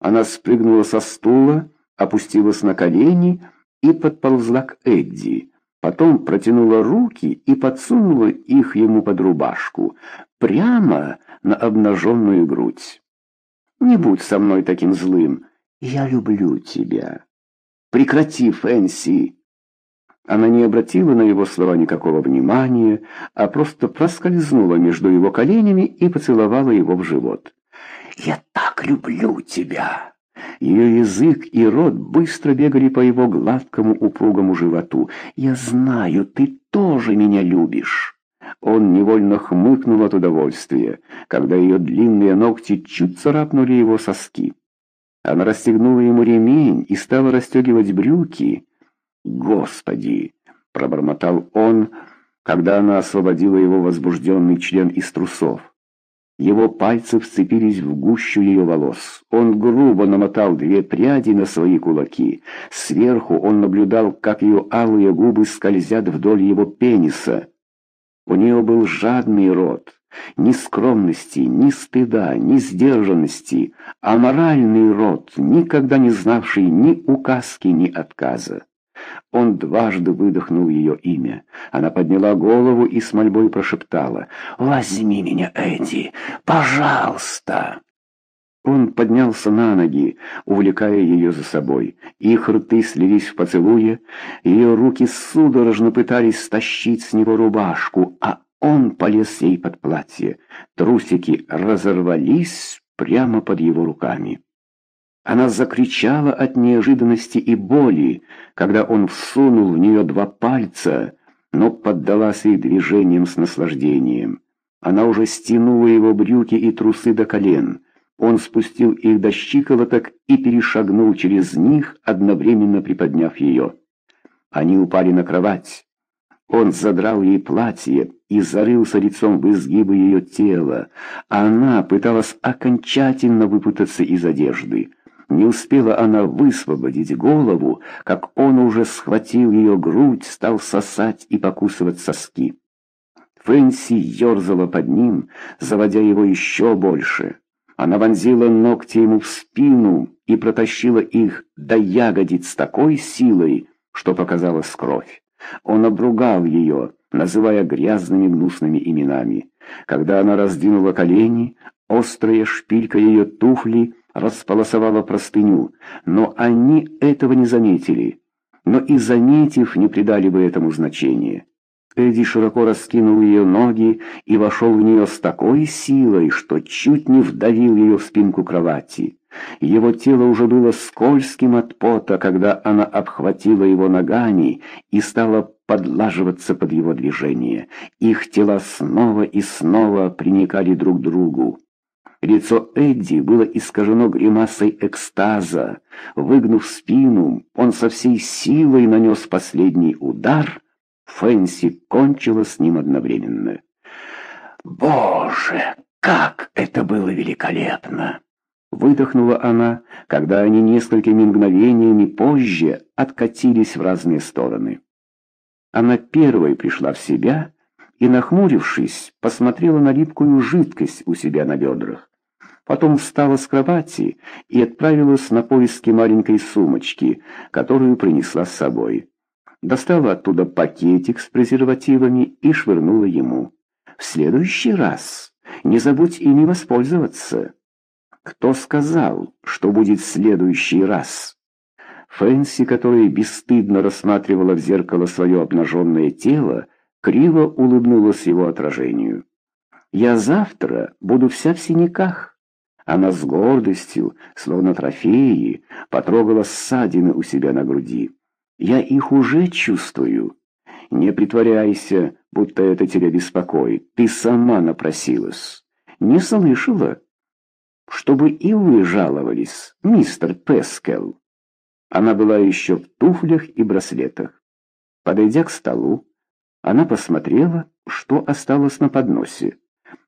Она спрыгнула со стула, опустилась на колени и подползла к Эдди. Потом протянула руки и подсунула их ему под рубашку, прямо на обнаженную грудь. «Не будь со мной таким злым. Я люблю тебя. Прекрати, Фэнси!» Она не обратила на его слова никакого внимания, а просто проскользнула между его коленями и поцеловала его в живот. «Я так люблю тебя!» Ее язык и рот быстро бегали по его гладкому упругому животу. «Я знаю, ты тоже меня любишь!» Он невольно хмыкнул от удовольствия, когда ее длинные ногти чуть царапнули его соски. Она расстегнула ему ремень и стала расстегивать брюки. «Господи!» — пробормотал он, когда она освободила его возбужденный член из трусов. Его пальцы вцепились в гущу ее волос. Он грубо намотал две пряди на свои кулаки. Сверху он наблюдал, как ее алые губы скользят вдоль его пениса. У нее был жадный рот. Ни скромности, ни стыда, ни сдержанности, а моральный рот, никогда не знавший ни указки, ни отказа. Он дважды выдохнул ее имя. Она подняла голову и с мольбой прошептала «Возьми меня, Эдди, пожалуйста!» Он поднялся на ноги, увлекая ее за собой. Их рты слились в поцелуе, ее руки судорожно пытались стащить с него рубашку, а он полез ей под платье. Трусики разорвались прямо под его руками. Она закричала от неожиданности и боли, когда он всунул в нее два пальца, но поддалась ей движением с наслаждением. Она уже стянула его брюки и трусы до колен. Он спустил их до щиколоток и перешагнул через них, одновременно приподняв ее. Они упали на кровать. Он задрал ей платье и зарылся лицом в изгибы ее тела, она пыталась окончательно выпутаться из одежды. Не успела она высвободить голову, как он уже схватил ее грудь, стал сосать и покусывать соски. Фэнси ерзала под ним, заводя его еще больше. Она вонзила ногти ему в спину и протащила их до ягодиц такой силой, что показалась кровь. Он обругал ее, называя грязными гнусными именами. Когда она раздвинула колени, острая шпилька ее туфли располосовала простыню, но они этого не заметили. Но и заметив, не придали бы этому значения. Эдди широко раскинул ее ноги и вошел в нее с такой силой, что чуть не вдавил ее в спинку кровати. Его тело уже было скользким от пота, когда она обхватила его ногами и стала подлаживаться под его движение. Их тела снова и снова приникали друг к другу. Лицо Эдди было искажено гримасой экстаза. Выгнув спину, он со всей силой нанес последний удар. Фэнси кончила с ним одновременно. «Боже, как это было великолепно!» Выдохнула она, когда они несколькими мгновениями позже откатились в разные стороны. Она первой пришла в себя и, нахмурившись, посмотрела на липкую жидкость у себя на бедрах. Потом встала с кровати и отправилась на поиски маленькой сумочки, которую принесла с собой. Достала оттуда пакетик с презервативами и швырнула ему. «В следующий раз не забудь ими воспользоваться». «Кто сказал, что будет в следующий раз?» Фэнси, которая бесстыдно рассматривала в зеркало свое обнаженное тело, криво улыбнулась его отражению. «Я завтра буду вся в синяках». Она с гордостью, словно трофеи, потрогала ссадины у себя на груди. «Я их уже чувствую. Не притворяйся, будто это тебя беспокоит. Ты сама напросилась. Не слышала, чтобы и вы жаловались, мистер Пескел». Она была еще в туфлях и браслетах. Подойдя к столу, она посмотрела, что осталось на подносе.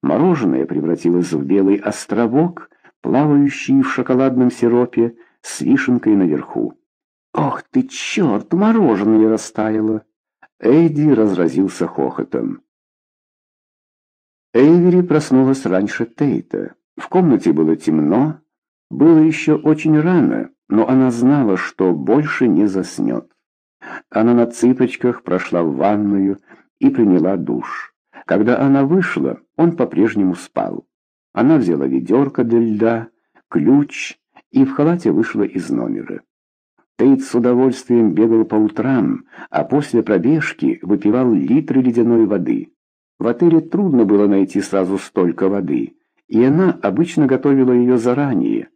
Мороженое превратилось в белый островок, плавающий в шоколадном сиропе с вишенкой наверху. «Ох ты, черт, мороженое растаяло!» Эдди разразился хохотом. Эйвери проснулась раньше Тейта. В комнате было темно, Было еще очень рано, но она знала, что больше не заснет. Она на цыпочках прошла в ванную и приняла душ. Когда она вышла, он по-прежнему спал. Она взяла ведерко для льда, ключ и в халате вышла из номера. Тейт с удовольствием бегал по утрам, а после пробежки выпивал литры ледяной воды. В отеле трудно было найти сразу столько воды, и она обычно готовила ее заранее.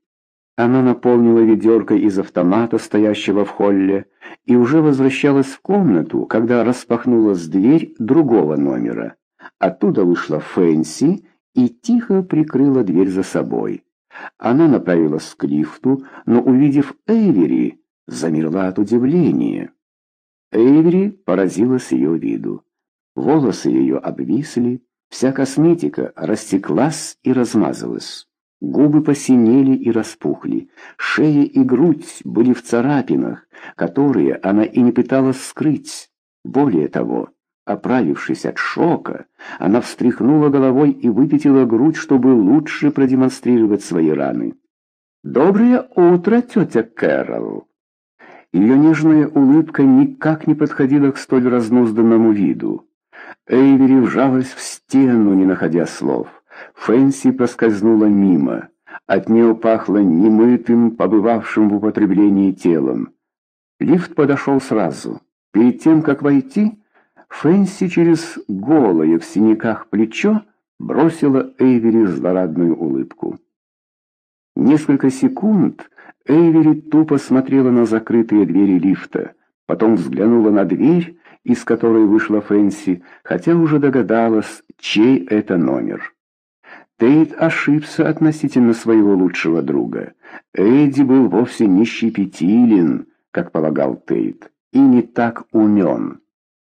Она наполнила ведерко из автомата, стоящего в холле, и уже возвращалась в комнату, когда распахнулась дверь другого номера. Оттуда вышла Фэнси и тихо прикрыла дверь за собой. Она направилась к лифту, но, увидев Эйвери, замерла от удивления. Эйвери поразилась ее виду. Волосы ее обвисли, вся косметика растеклась и размазалась. Губы посинели и распухли, шея и грудь были в царапинах, которые она и не пыталась скрыть. Более того, оправившись от шока, она встряхнула головой и выпятила грудь, чтобы лучше продемонстрировать свои раны. «Доброе утро, тетя Кэрол!» Ее нежная улыбка никак не подходила к столь разнузданному виду. Эйвери вжалась в стену, не находя слов. Фэнси проскользнула мимо. От нее пахло немытым, побывавшим в употреблении телом. Лифт подошел сразу. Перед тем, как войти, Фэнси через голое в синяках плечо бросила Эйвери злорадную улыбку. Несколько секунд Эйвери тупо смотрела на закрытые двери лифта, потом взглянула на дверь, из которой вышла Фэнси, хотя уже догадалась, чей это номер. Тейт ошибся относительно своего лучшего друга. Эдди был вовсе не щепетилен, как полагал Тейт, и не так умен.